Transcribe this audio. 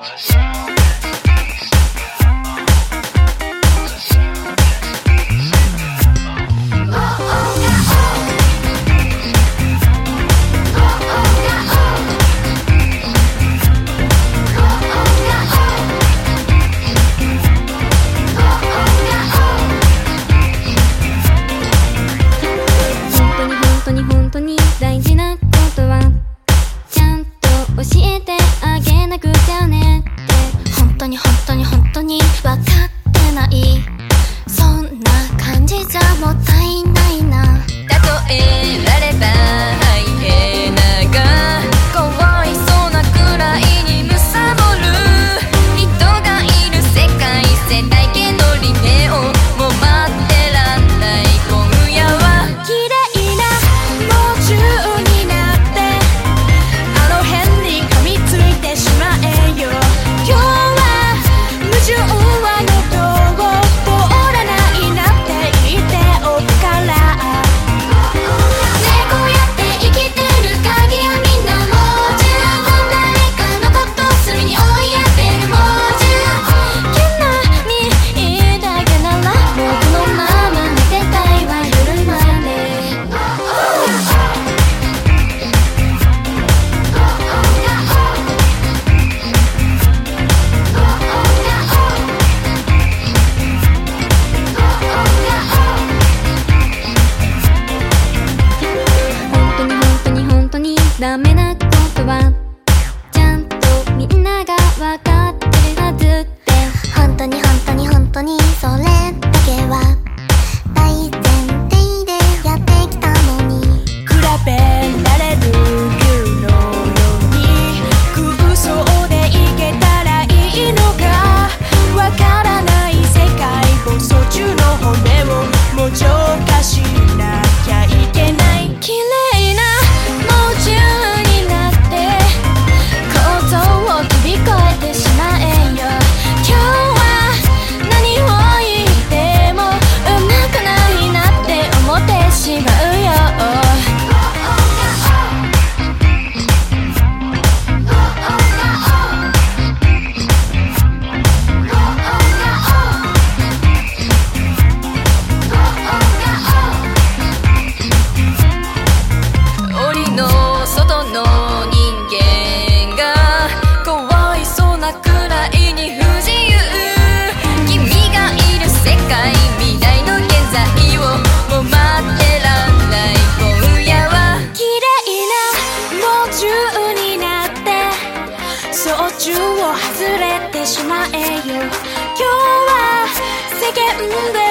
Cause に本当に本当にダメなことはちゃんとみんながわかってるはず。焼酎を外れてしまえよ。今日は世間で